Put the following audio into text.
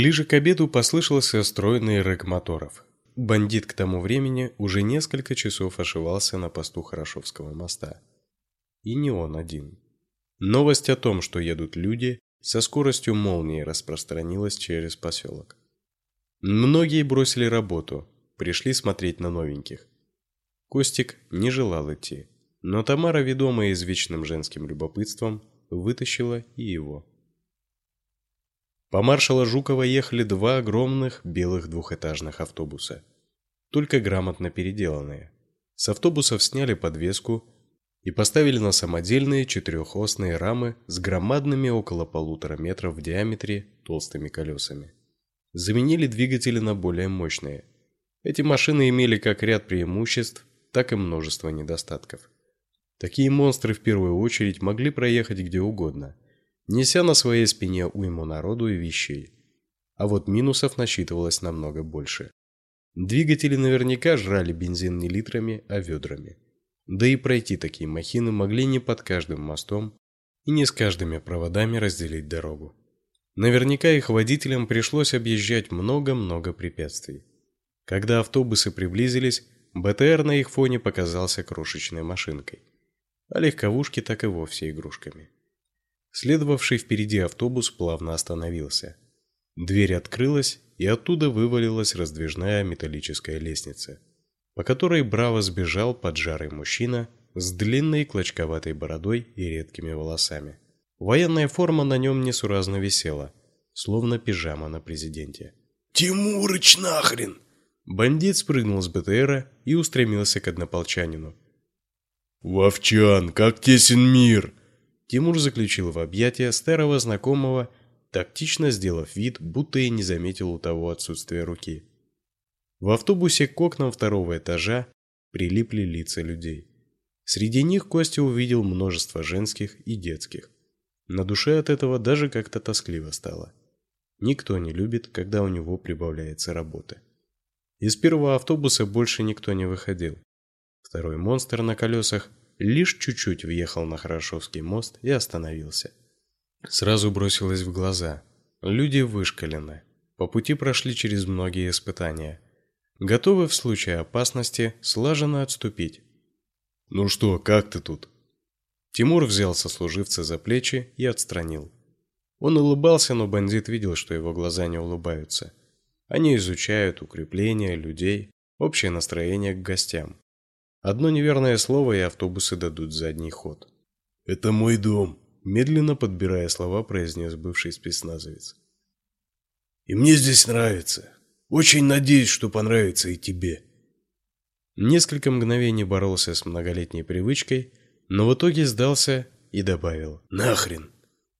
Ближе к обеду послышался стройный рык моторов. Бандит к тому времени уже несколько часов ошивался на посту Хорошевского моста. И не он один. Новость о том, что едут люди, со скоростью молнии распространилась через поселок. Многие бросили работу, пришли смотреть на новеньких. Костик не желал идти, но Тамара, ведомая извечным женским любопытством, вытащила и его. По маршала Жукова ехали два огромных белых двухэтажных автобуса, только грамотно переделанные. С автобусов сняли подвеску и поставили на самодельные четырехосные рамы с громадными около полутора метров в диаметре толстыми колесами. Заменили двигатели на более мощные. Эти машины имели как ряд преимуществ, так и множество недостатков. Такие монстры в первую очередь могли проехать где угодно, неся на своей спине уйму народу и вещей. А вот минусов насчитывалось намного больше. Двигатели наверняка жрали бензин не литрами, а ведрами. Да и пройти такие махины могли не под каждым мостом и не с каждыми проводами разделить дорогу. Наверняка их водителям пришлось объезжать много-много препятствий. Когда автобусы приблизились, БТР на их фоне показался крошечной машинкой а легковушки так и вовсе игрушками. Следовавший впереди автобус плавно остановился. Дверь открылась, и оттуда вывалилась раздвижная металлическая лестница, по которой браво сбежал поджарый мужчина с длинной клочковатой бородой и редкими волосами. Военная форма на нем несуразно висела, словно пижама на президенте. «Тимурыч нахрен!» Бандит спрыгнул с БТРа и устремился к однополчанину, «Вовчан, как тесен мир!» Тимур заключил в объятия старого знакомого, тактично сделав вид, будто и не заметил у того отсутствия руки. В автобусе к окнам второго этажа прилипли лица людей. Среди них Костя увидел множество женских и детских. На душе от этого даже как-то тоскливо стало. Никто не любит, когда у него прибавляется работы. Из первого автобуса больше никто не выходил. Второй монстр на колесах лишь чуть-чуть въехал на Хорошевский мост и остановился. Сразу бросилось в глаза. Люди вышкалены. По пути прошли через многие испытания. Готовы в случае опасности слаженно отступить. «Ну что, как ты тут?» Тимур взял сослуживца за плечи и отстранил. Он улыбался, но бандит видел, что его глаза не улыбаются. Они изучают укрепления людей, общее настроение к гостям. Одно неверное слово, и автобусы дадут задний ход. «Это мой дом», – медленно подбирая слова, произнес бывший спецназовец. «И мне здесь нравится. Очень надеюсь, что понравится и тебе». Несколько мгновений боролся с многолетней привычкой, но в итоге сдался и добавил. «Нахрен!»